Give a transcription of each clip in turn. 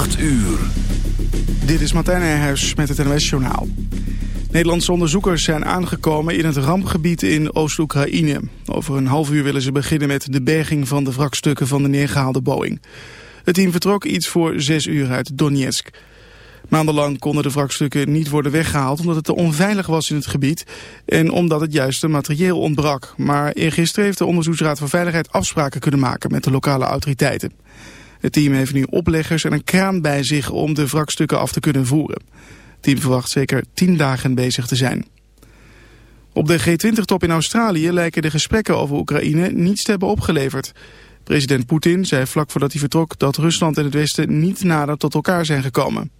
8 uur. Dit is Martijn Nijhuis met het NOS Journaal. Nederlandse onderzoekers zijn aangekomen in het rampgebied in Oost-Oekraïne. Over een half uur willen ze beginnen met de berging van de wrakstukken van de neergehaalde Boeing. Het team vertrok iets voor zes uur uit Donetsk. Maandenlang konden de wrakstukken niet worden weggehaald omdat het te onveilig was in het gebied en omdat het juiste materieel ontbrak. Maar eergisteren heeft de Onderzoeksraad voor Veiligheid afspraken kunnen maken met de lokale autoriteiten. Het team heeft nu opleggers en een kraan bij zich om de wrakstukken af te kunnen voeren. Het team verwacht zeker tien dagen bezig te zijn. Op de G20-top in Australië lijken de gesprekken over Oekraïne niets te hebben opgeleverd. President Poetin zei vlak voordat hij vertrok dat Rusland en het Westen niet nader tot elkaar zijn gekomen.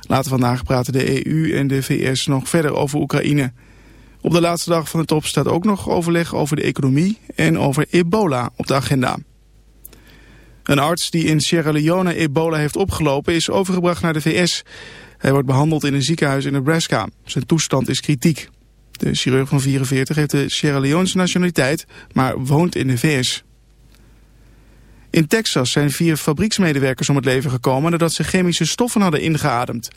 Later vandaag praten de EU en de VS nog verder over Oekraïne. Op de laatste dag van de top staat ook nog overleg over de economie en over ebola op de agenda. Een arts die in Sierra Leone ebola heeft opgelopen is overgebracht naar de VS. Hij wordt behandeld in een ziekenhuis in Nebraska. Zijn toestand is kritiek. De chirurg van 44 heeft de Sierra Leone's nationaliteit, maar woont in de VS. In Texas zijn vier fabrieksmedewerkers om het leven gekomen nadat ze chemische stoffen hadden ingeademd.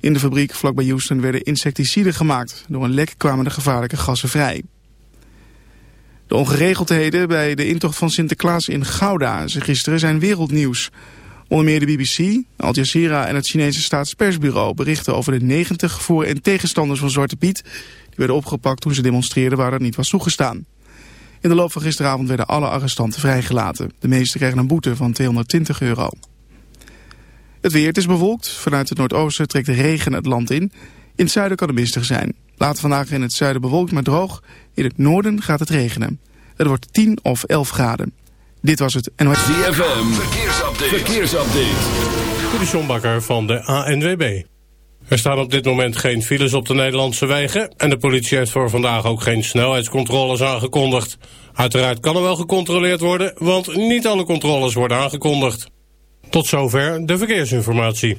In de fabriek vlakbij Houston werden insecticiden gemaakt. Door een lek kwamen de gevaarlijke gassen vrij. De ongeregeldheden bij de intocht van Sinterklaas in Gouda gisteren zijn wereldnieuws. Onder meer de BBC, Al Jazeera en het Chinese staatspersbureau berichten over de 90 voor- en tegenstanders van Zwarte Piet. Die werden opgepakt toen ze demonstreerden waar dat niet was toegestaan. In de loop van gisteravond werden alle arrestanten vrijgelaten. De meeste krijgen een boete van 220 euro. Het weer, het is bewolkt. Vanuit het noordoosten trekt regen het land in. In het zuiden kan het mistig zijn. Later vandaag in het zuiden bewolkt maar droog. In het noorden gaat het regenen. Het wordt 10 of 11 graden. Dit was het NOS. ZFM, verkeersupdate. verkeersupdate. De Sjombakker van de ANWB. Er staan op dit moment geen files op de Nederlandse wegen... en de politie heeft voor vandaag ook geen snelheidscontroles aangekondigd. Uiteraard kan er wel gecontroleerd worden... want niet alle controles worden aangekondigd. Tot zover de verkeersinformatie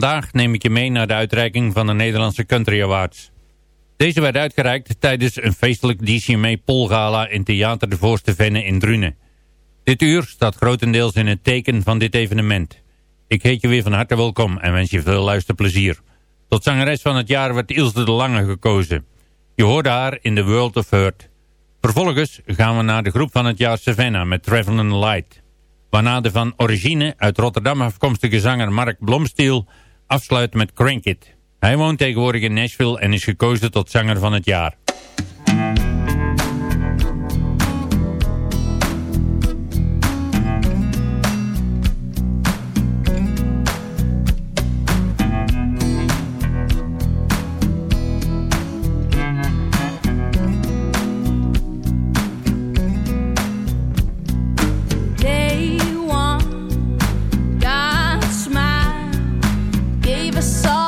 Vandaag neem ik je mee naar de uitreiking van de Nederlandse Country Awards. Deze werd uitgereikt tijdens een feestelijk DCMA Polgala in Theater de Voorste Venne in Drunen. Dit uur staat grotendeels in het teken van dit evenement. Ik heet je weer van harte welkom en wens je veel luisterplezier. Tot zangeres van het jaar werd Ilse de Lange gekozen. Je hoorde haar in The World of Hurt. Vervolgens gaan we naar de groep van het jaar Savannah met Traveling Light. Waarna de van origine uit Rotterdam afkomstige zanger Mark Blomstiel afsluit met Crank It. Hij woont tegenwoordig in Nashville en is gekozen tot zanger van het jaar. Op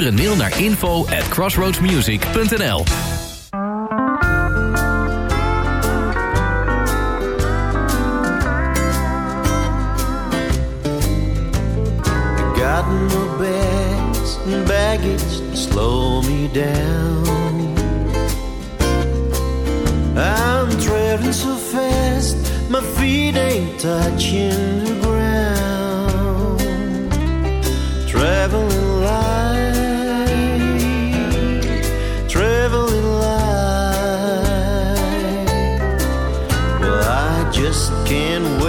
Stuur een mail naar info at crossroadsmusic.nl baggage slow me down. I'm traveling so fast My feet ain't touching the ground. Traveling just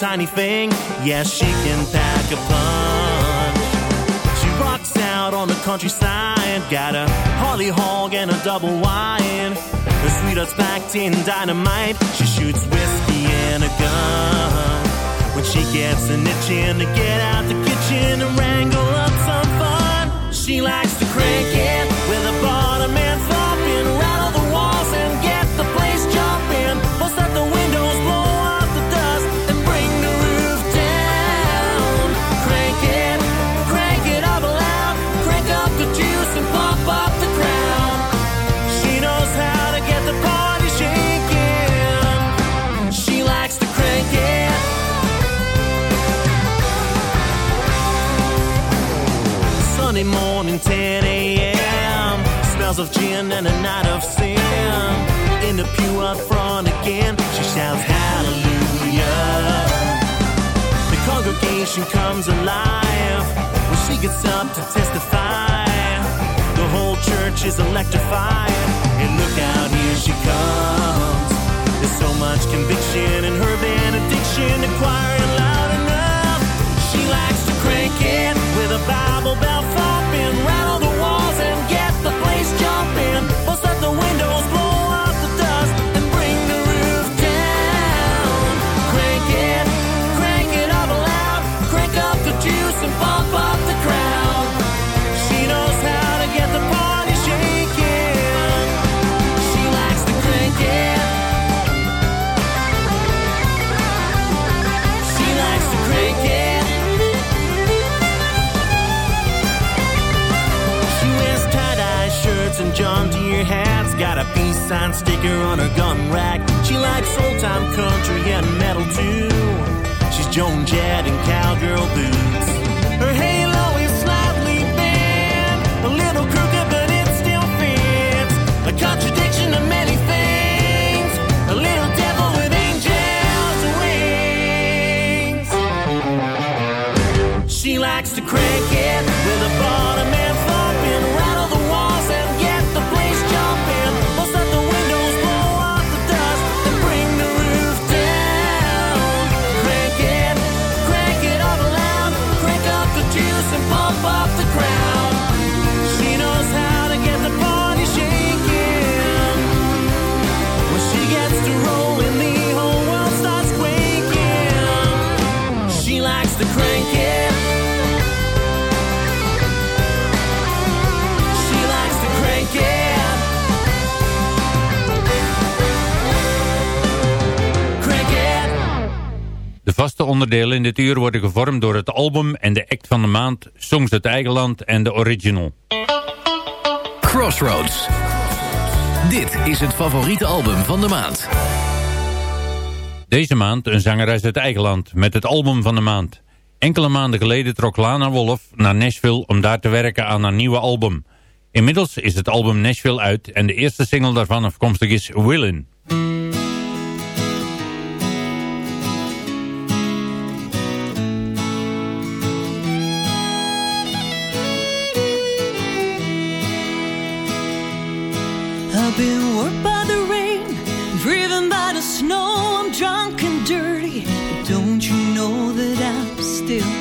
tiny thing. Yeah, she can pack a punch. She rocks out on the countryside. Got a Harley hog and a double wide. Her sweetheart's packed in dynamite. She shoots whiskey and a gun. When she gets an itchin' to get out the kitchen and wrangle up some fun. She likes to crank it with a bottom 10 a.m. Smells of gin and a night of sin. In the pew up front again, she shouts hallelujah. The congregation comes alive when she gets up to testify. The whole church is electrified. And look out, here she comes. There's so much conviction in her benediction, ain't loud enough. She likes to crank it with a Bible bell sign sticker on her gun rack. She likes old-time country and metal too. She's Joan Jett and cowgirl boots. Onderdelen in dit uur worden gevormd door het album en de act van de maand, Songs uit eigen land en de original. Crossroads. Dit is het favoriete album van de maand. Deze maand een zangeres uit eigen land met het album van de maand. Enkele maanden geleden trok Lana Wolf naar Nashville om daar te werken aan haar nieuwe album. Inmiddels is het album Nashville uit en de eerste single daarvan afkomstig is Willin'. Been worked by the rain, driven by the snow. I'm drunk and dirty. But don't you know that I'm still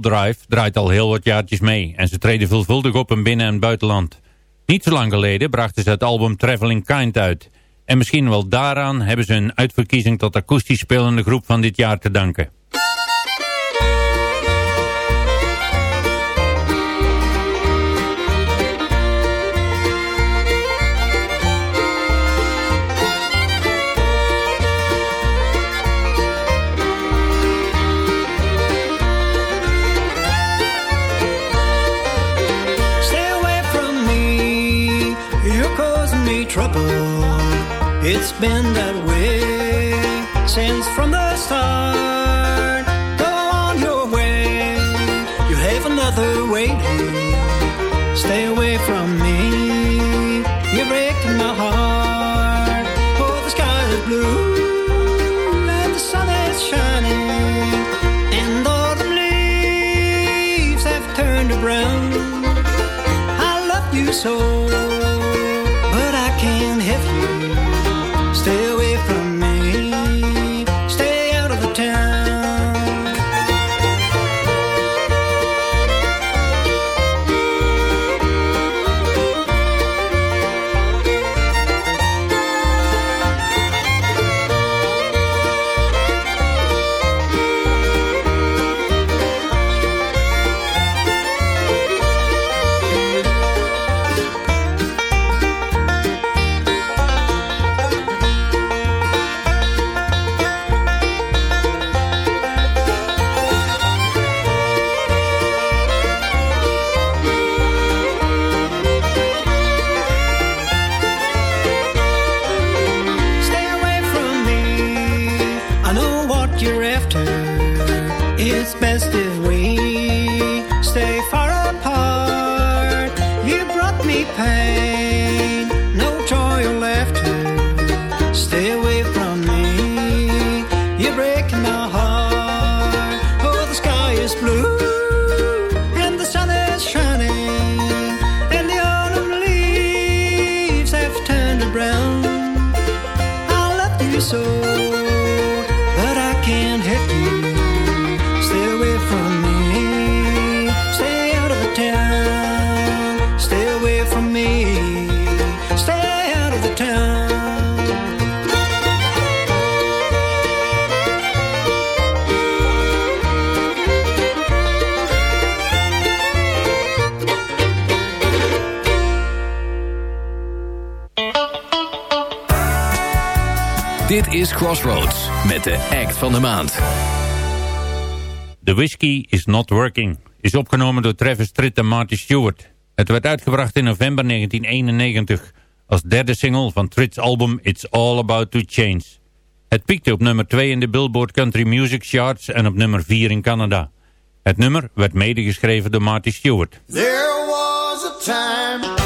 Drive draait al heel wat jaartjes mee en ze treden veelvuldig op in binnen- en buitenland. Niet zo lang geleden brachten ze het album Traveling Kind uit. En misschien wel daaraan hebben ze een uitverkiezing tot akoestisch spelende groep van dit jaar te danken. It's been that way since from the start. Go on your way, you have another way. Stay away from me, you're breaking my heart. Oh, the sky is blue and the sun is shining, and all the leaves have turned brown. I love you so. van de maand. The Whiskey Is Not Working is opgenomen door Travis Tritt en Marty Stewart. Het werd uitgebracht in november 1991 als derde single van Tritt's album It's All About To Change. Het piekte op nummer 2 in de Billboard Country Music Charts en op nummer 4 in Canada. Het nummer werd medegeschreven door Marty Stewart. There was a time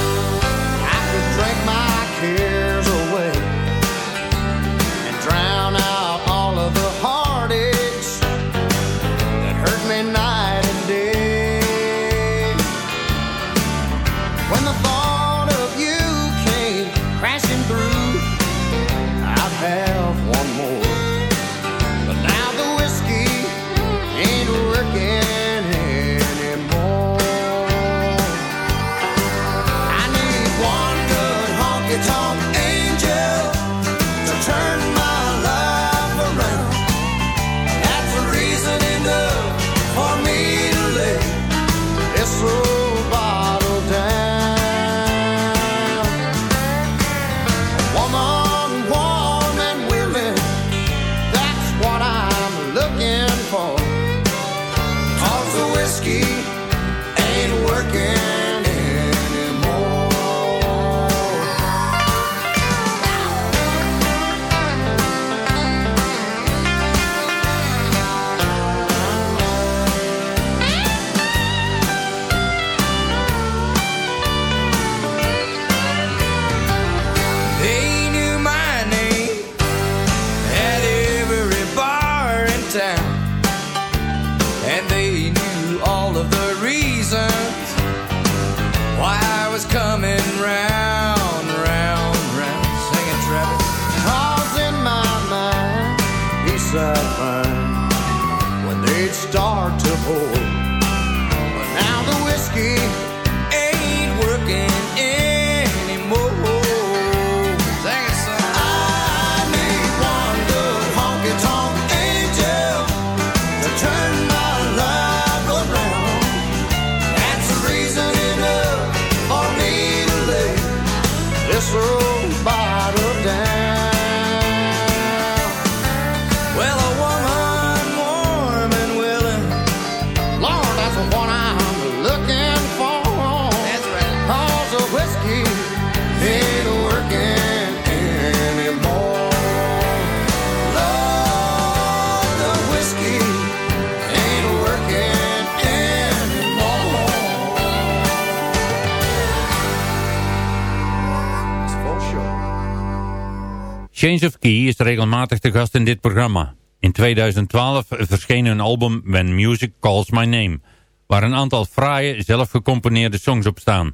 Change of Key is regelmatig te gast in dit programma. In 2012 verscheen hun album When Music Calls My Name, waar een aantal fraaie, zelfgecomponeerde songs op staan.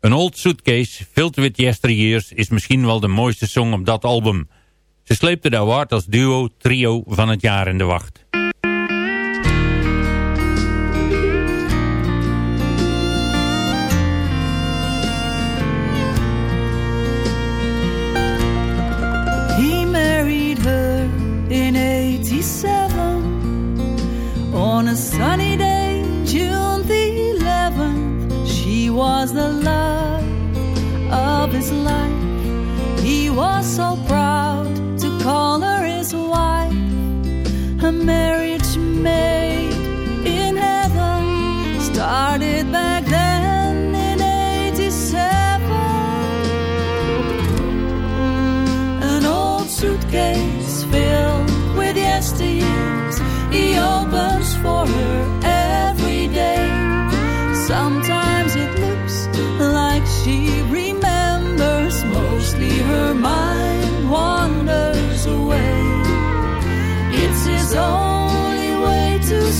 Een Old Suitcase, Filled With Yesteryears, is misschien wel de mooiste song op dat album. Ze sleepte de award als duo, trio van het jaar in de wacht. So proud to call her his wife. A marriage made in heaven started back then in 87 an old suitcase filled with yesteryears. He opens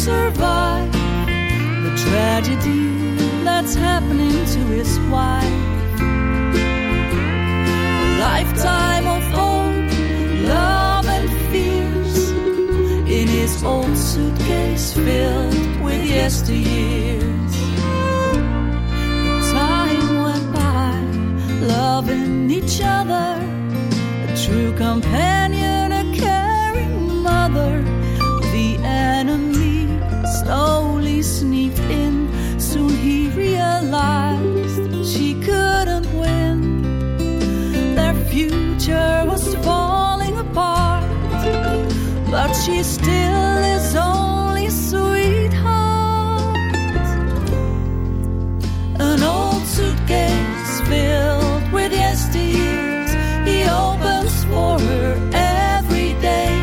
survive. The tragedy that's happening to his wife. A lifetime of hope, love, and fears. In his old suitcase filled with yesteryears. The time went by, loving each other, a true companion, she still is only sweetheart. An old suitcase filled with yesteryears, he opens for her every day.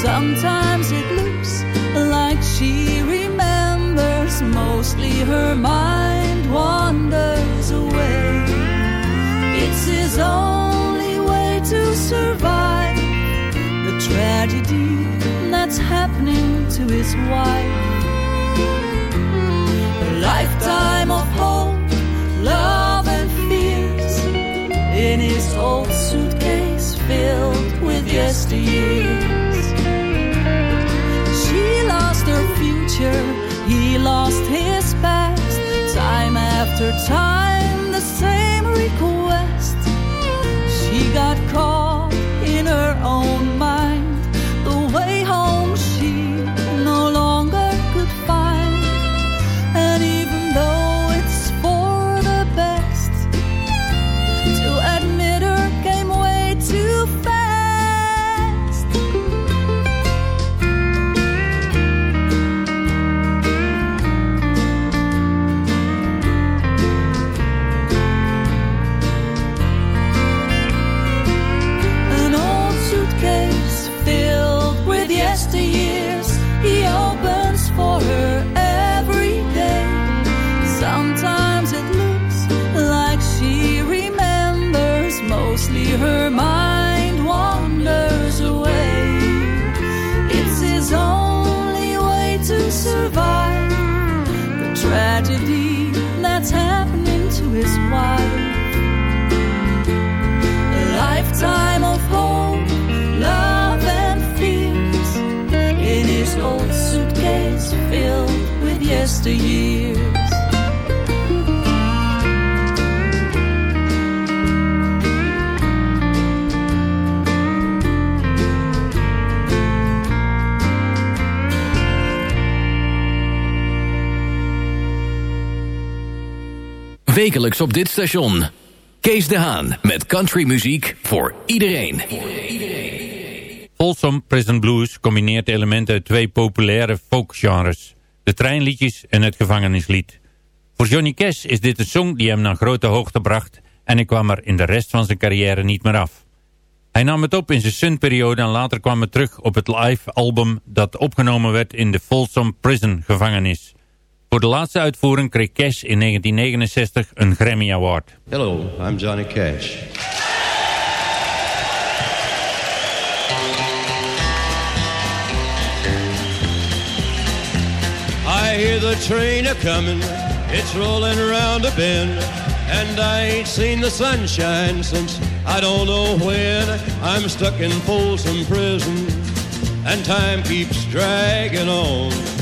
Sometimes it looks like she remembers, mostly her mind to his wife. A lifetime of hope, love, and fears in his old suitcase filled with yesteryears. She lost her future, he lost his past. Time after time, the same request. She got caught in her own Wekelijks op dit station. Kees de Haan met countrymuziek voor iedereen. Folsom Prison Blues combineert elementen uit twee populaire folkgenres. De treinliedjes en het gevangenislied. Voor Johnny Cash is dit een song die hem naar grote hoogte bracht... en hij kwam er in de rest van zijn carrière niet meer af. Hij nam het op in zijn Sun-periode en later kwam het terug op het live-album... dat opgenomen werd in de Folsom Prison gevangenis. Voor de laatste uitvoering kreeg Cash in 1969 een Grammy Award. Hello, I'm Johnny Cash. I hear the train a coming, it's rolling around a bend, And I ain't seen the sunshine since I don't know when. I'm stuck in Folsom Prison, and time keeps dragging on.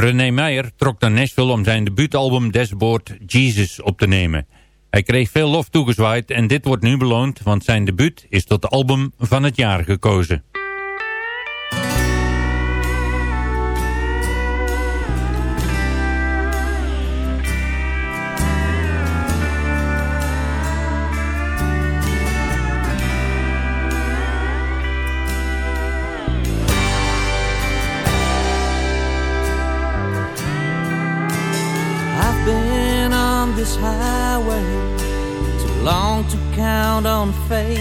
René Meijer trok naar Nashville om zijn debuutalbum Dashboard Jesus op te nemen. Hij kreeg veel lof toegezwaaid en dit wordt nu beloond, want zijn debuut is tot album van het jaar gekozen. Long to count on fate.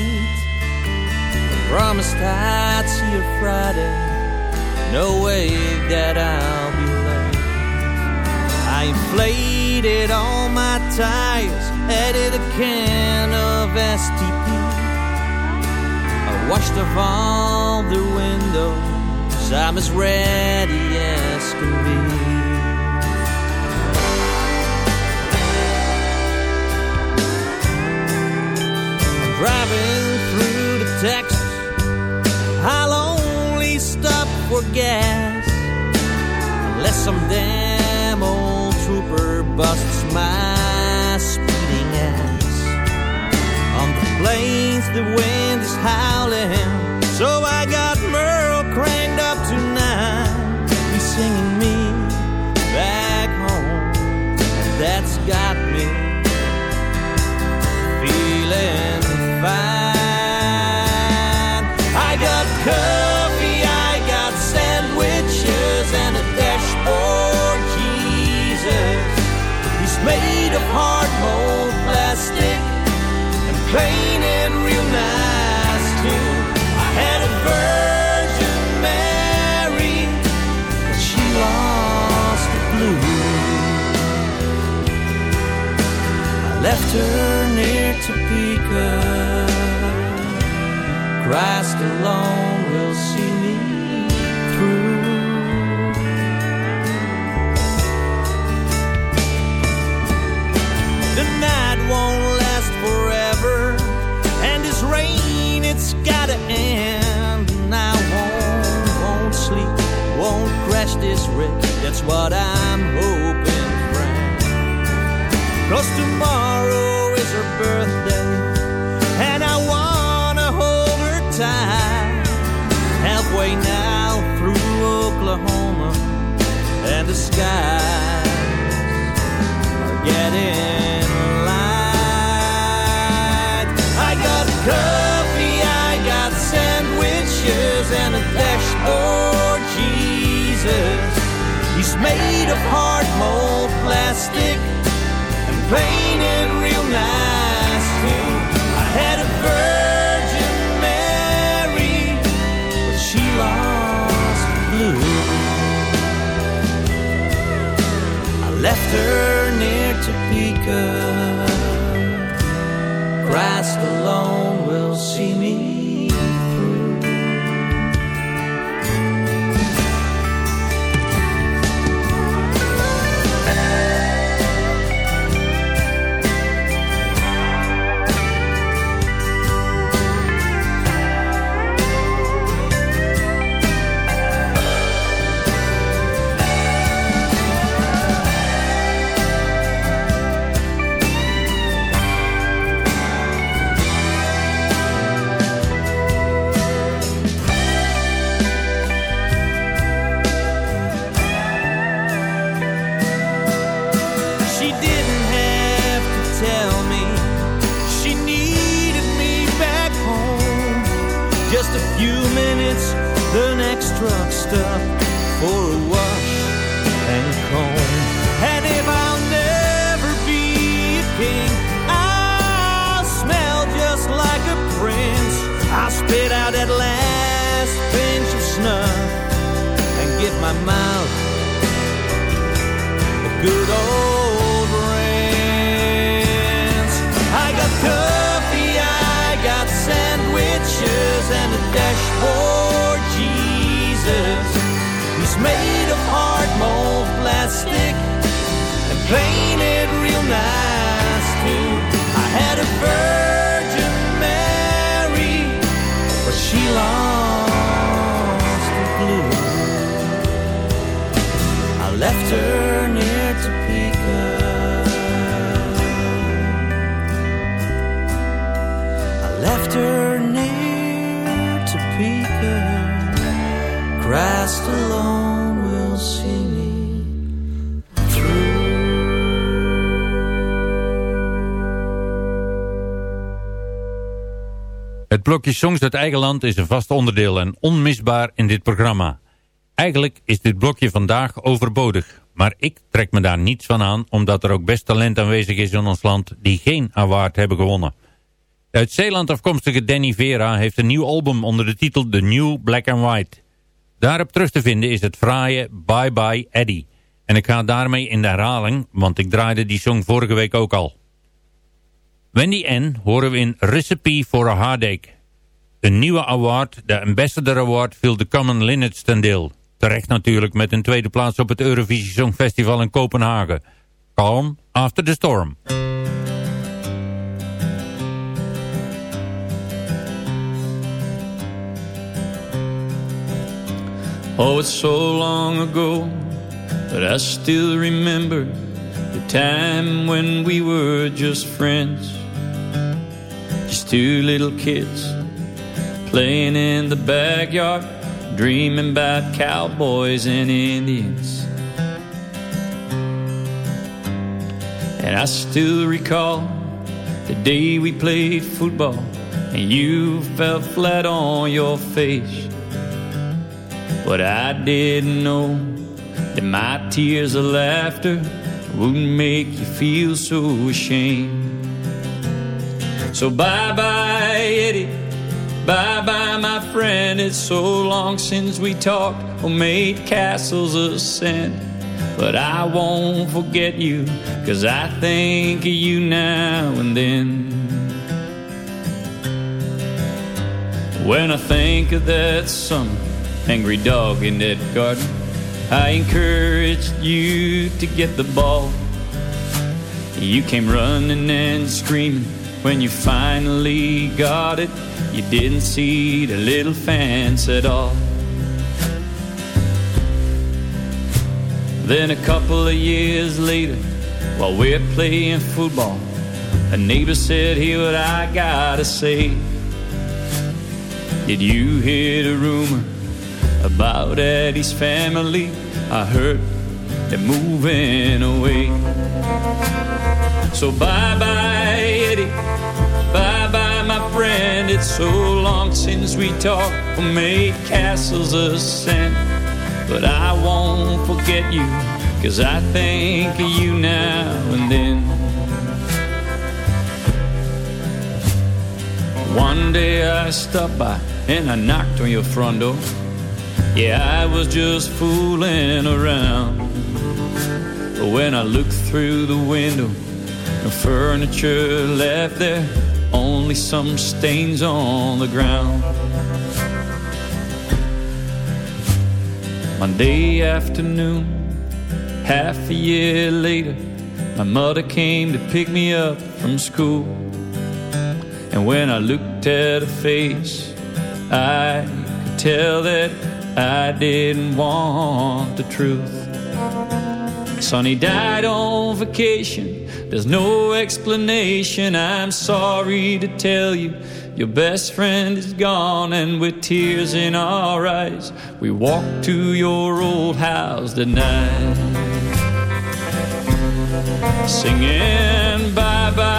Promised I'd see her Friday. No way that I'll be late. I inflated all my tires, added a can of STP. I washed off all the windows. I'm as ready as can be. Driving through to Texas. I'll only stop for gas unless some damn old trooper busts my speeding ass. On the plains, the wind is howling, so I near Topeka. Christ alone will see me through. The night won't last forever, and this rain, it's gotta end. And I won't, won't sleep, won't crash this wreck. That's what I'm hoping. Cause tomorrow is her birthday. And I wanna hold her tight. Halfway now through Oklahoma. And the skies are getting light. I got coffee, I got sandwiches, and a dashboard Jesus. He's made of hard mold plastic alone good old rinse. I got coffee, I got sandwiches, and a dashboard Jesus. He's made of hard mold plastic and painted real nice too. I had a Virgin Mary, but she lost the blue. I left her near Her near Topeka. Christ alone will see me Het blokje Songs uit eigen land is een vast onderdeel en onmisbaar in dit programma. Eigenlijk is dit blokje vandaag overbodig, maar ik trek me daar niets van aan omdat er ook best talent aanwezig is in ons land die geen award hebben gewonnen. Uit Zeeland afkomstige Danny Vera heeft een nieuw album onder de titel The New Black and White. Daarop terug te vinden is het fraaie Bye Bye Eddie. En ik ga daarmee in de herhaling, want ik draaide die song vorige week ook al. Wendy N. horen we in Recipe for a Heartache. Een nieuwe award, de Ambassador Award, viel de Common Linnets ten deel. Terecht natuurlijk met een tweede plaats op het Eurovisie Songfestival in Kopenhagen. Calm After the Storm. Oh, it's so long ago, but I still remember the time when we were just friends. Just two little kids playing in the backyard, dreaming about cowboys and Indians. And I still recall the day we played football and you fell flat on your face. But I didn't know that my tears of laughter wouldn't make you feel so ashamed. So bye bye, Eddie. Bye bye, my friend. It's so long since we talked or made castles of sand. But I won't forget you, cause I think of you now and then. When I think of that summer, angry dog in that garden, I encouraged you to get the ball. You came running and screaming when you finally got it. You didn't see the little fence at all. Then a couple of years later, while we're playing football. A neighbor said, Hear what I gotta say. Did you hear the rumor about Eddie's family? I heard they're moving away. So bye bye, Eddie. Bye bye, my friend. It's so long since we talked or made castles of sand. But I won't forget you, cause I think of you now and then. One day I stopped by and I knocked on your front door. Yeah, I was just fooling around. But when I looked through the window, no furniture left there, only some stains on the ground. Monday afternoon, half a year later, my mother came to pick me up from school. And when I looked at her face, I could tell that I didn't want the truth. Sonny died on vacation. There's no explanation. I'm sorry to tell you. Your best friend is gone, and with tears in our eyes, we walked to your old house tonight. Singing bye bye.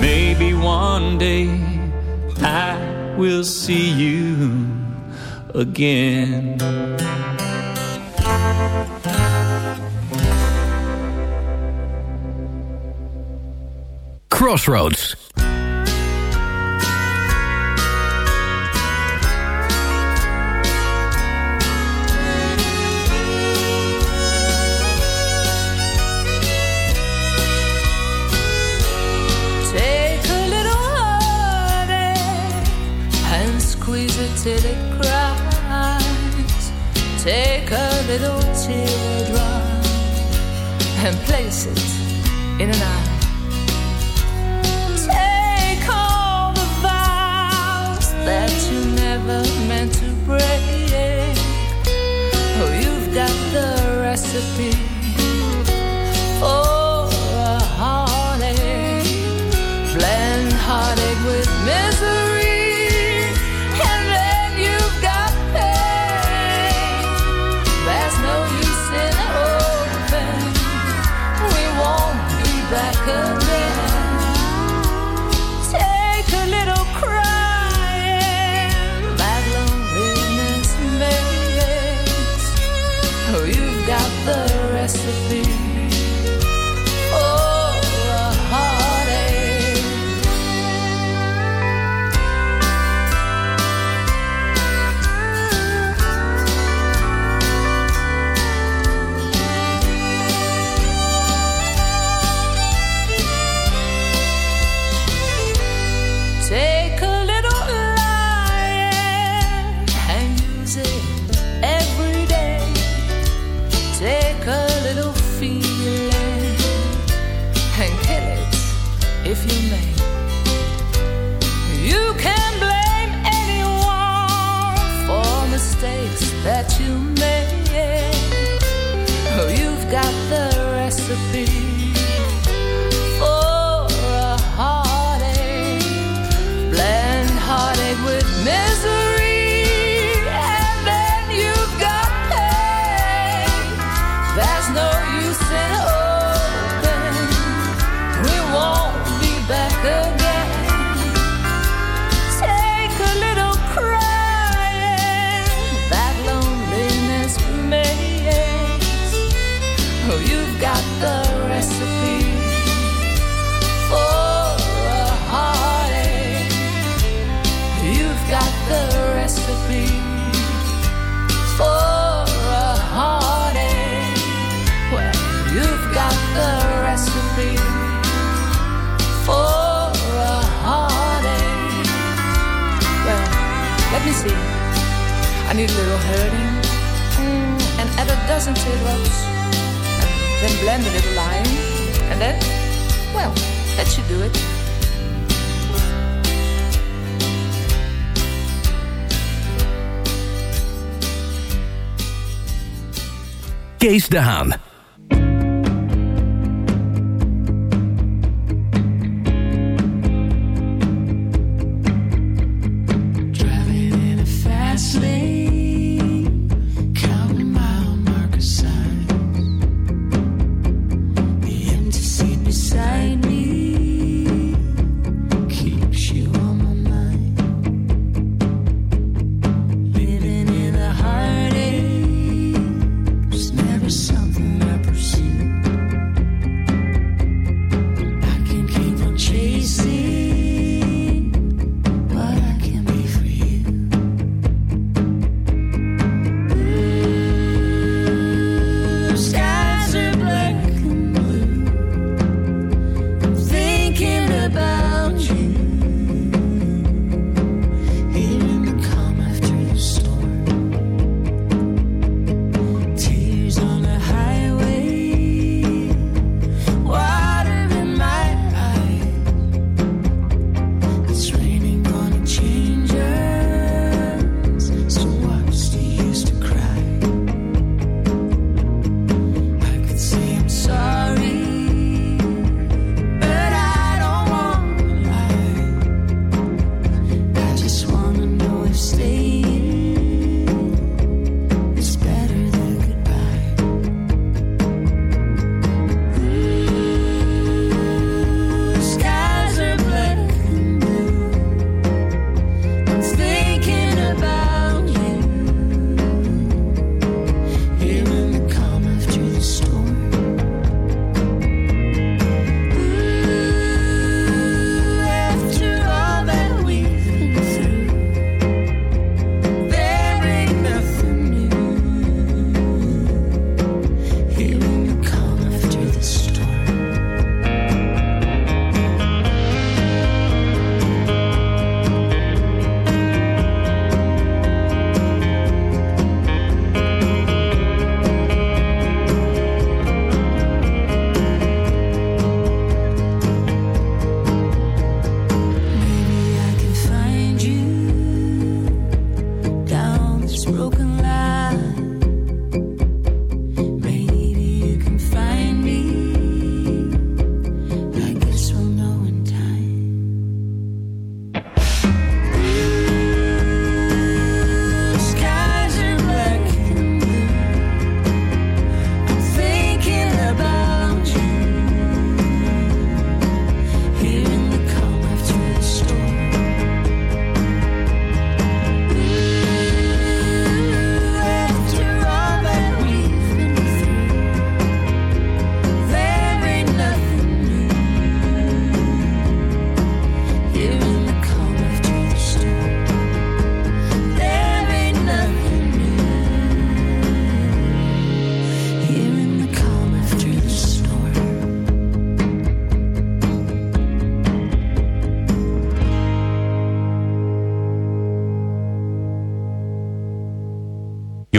Maybe one day I will see you again. Crossroads. Till it cries. Take a little teardrop and place it in an eye. Take all the vows that you never meant to break. Oh, you've got the recipe need a little hurting, and add a dozen teardrops, then blend a little lime, and then, well, that should do it. Kees de Haan.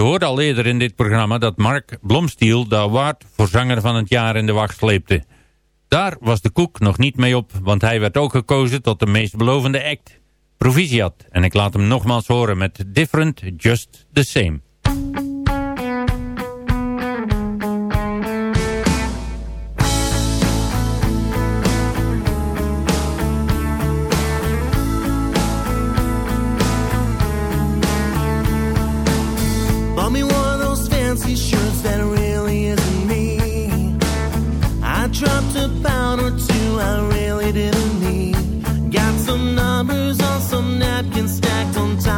hoorde al eerder in dit programma dat Mark Blomstiel de award voor zanger van het jaar in de wacht sleepte. Daar was de koek nog niet mee op, want hij werd ook gekozen tot de meest belovende act. Proficiat, en ik laat hem nogmaals horen met Different Just The Same.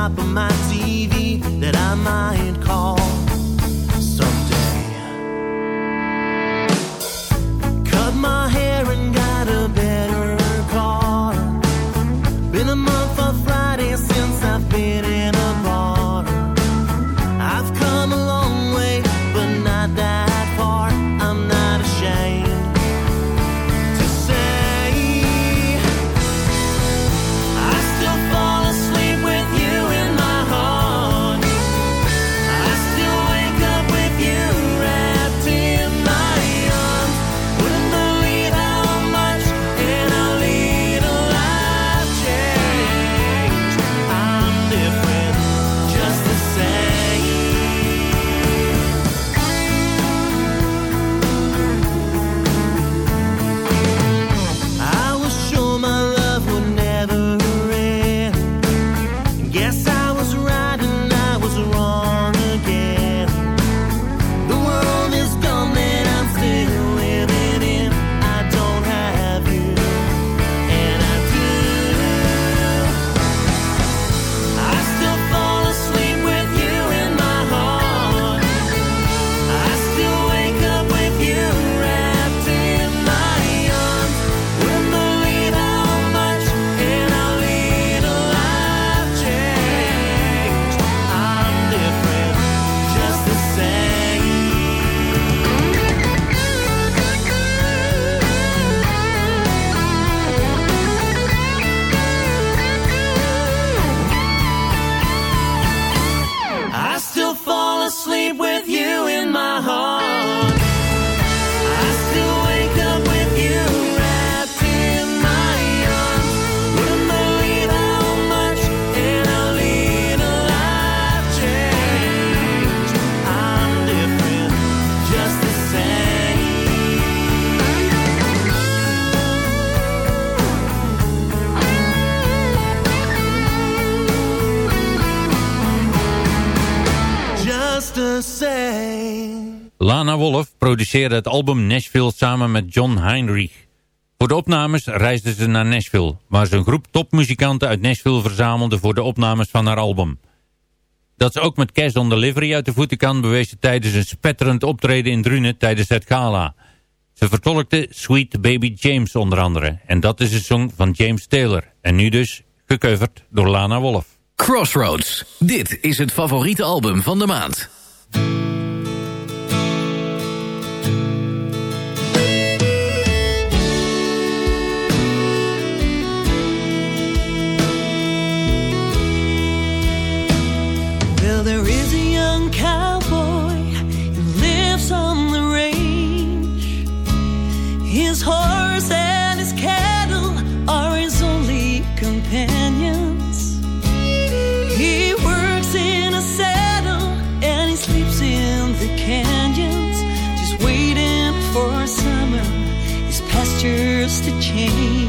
of my TV that I might call. Lana Wolf produceerde het album Nashville samen met John Heinrich. Voor de opnames reisden ze naar Nashville, waar ze een groep topmuzikanten uit Nashville verzamelde voor de opnames van haar album. Dat ze ook met Cash on Delivery uit de voeten kan, bewees ze tijdens een spetterend optreden in Drunen tijdens het gala. Ze vertolkte Sweet Baby James onder andere, en dat is een song van James Taylor. En nu dus gecoverd door Lana Wolf. Crossroads. Dit is het favoriete album van de maand. His horse and his cattle are his only companions. He works in a saddle and he sleeps in the canyons, just waiting for summer, his pastures to change.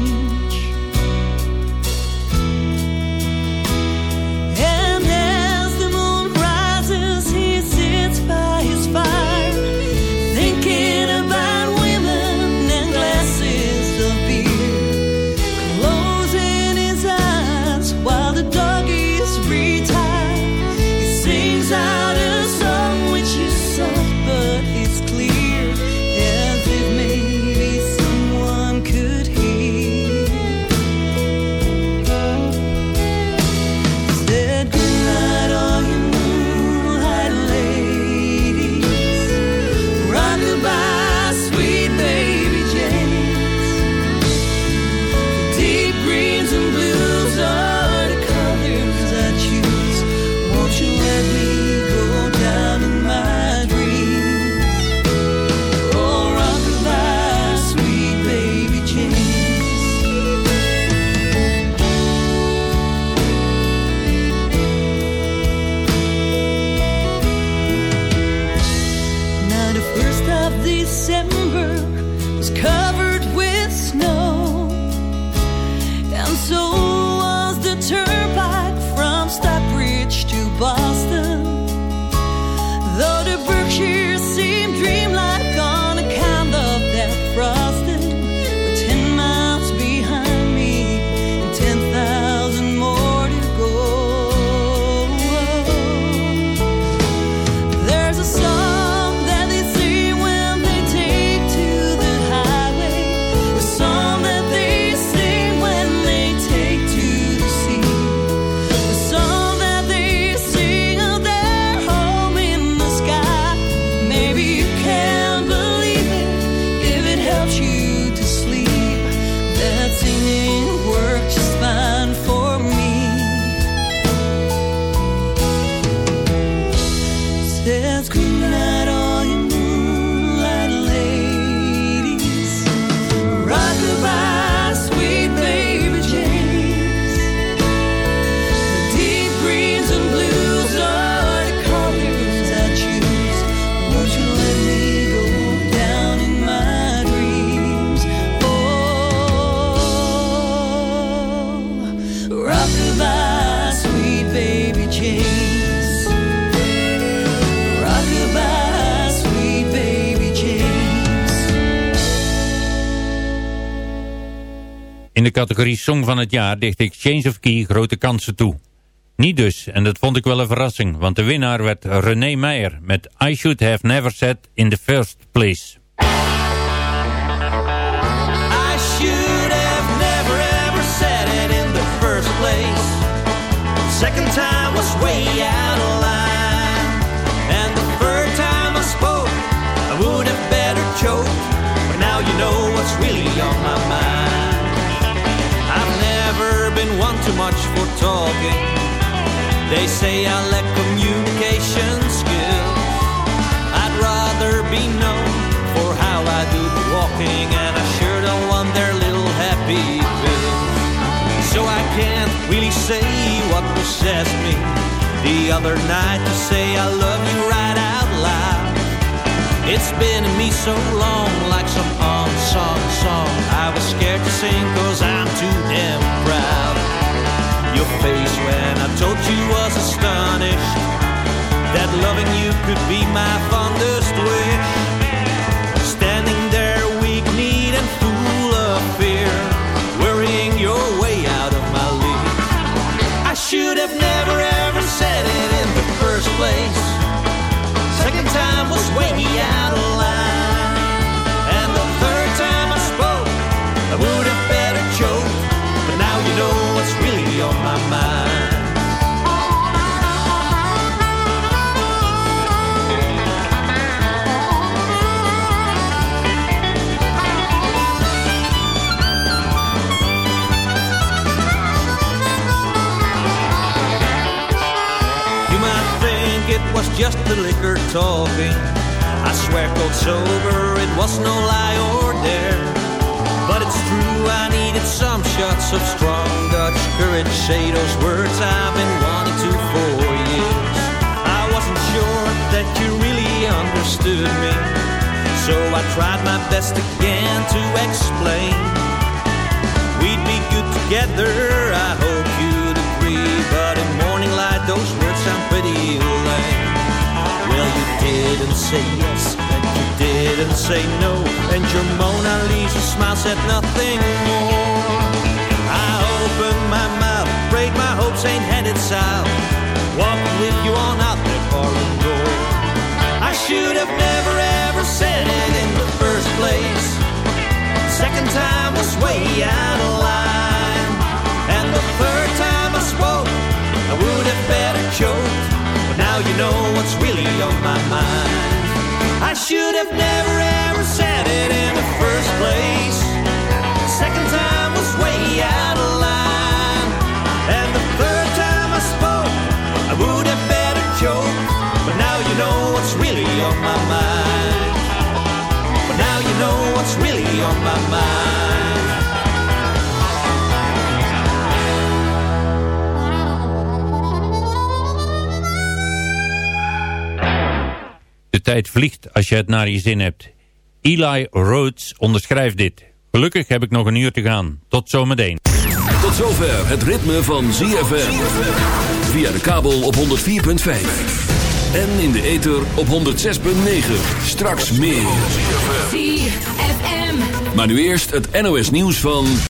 In de categorie Song van het jaar dicht ik Change of Key grote kansen toe. Niet dus, en dat vond ik wel een verrassing, want de winnaar werd René Meijer met I Should Have Never Said in the First Place. I should have never ever said it in the first place. Second time was way out of line. And the third time I spoke, I would have better choked. But now you know what's really on my mind. Too much for talking. They say I lack communication skills. I'd rather be known for how I do the walking, and I sure don't want their little happy pills. So I can't really say what possessed me the other night to say I love you right out loud. It's been in me so long, like some unsung song. I was scared to sing cause I'm too damn face when I told you was astonished that loving you could be my fondest wish. Standing there, weak kneed and full of fear, worrying your way out of my league. I should have never ever said it in the first place. Second time was way out of line. It was just the liquor talking. I swear, cold sober, it was no lie or dare. But it's true, I needed some shots of strong Dutch courage. Say those words I've been wanting to for years. I wasn't sure that you really understood me. So I tried my best again to explain. We'd be good together, I hope you'd agree. But in morning light, those words sound pretty lame. Well, you didn't say yes, didn't say no. And your Mona Lisa smile said nothing more. I opened my mouth, prayed my hopes ain't headed south. Walked with you on out that parlor door. I should have never ever said it in the first place. Second time was way out of line. And the third time I spoke, I would have better choked. But now you know what's really on my mind. I should have never ever said it in the first place. Second time was way out of line. And the third time I spoke, I would have better choked. But now you know what's really on my mind. But now you know what's really on my mind. Tijd vliegt als je het naar je zin hebt. Eli Rhodes onderschrijft dit. Gelukkig heb ik nog een uur te gaan. Tot zometeen. Tot zover het ritme van ZFM. Via de kabel op 104.5. En in de ether op 106.9. Straks meer. ZFM. Maar nu eerst het NOS nieuws van...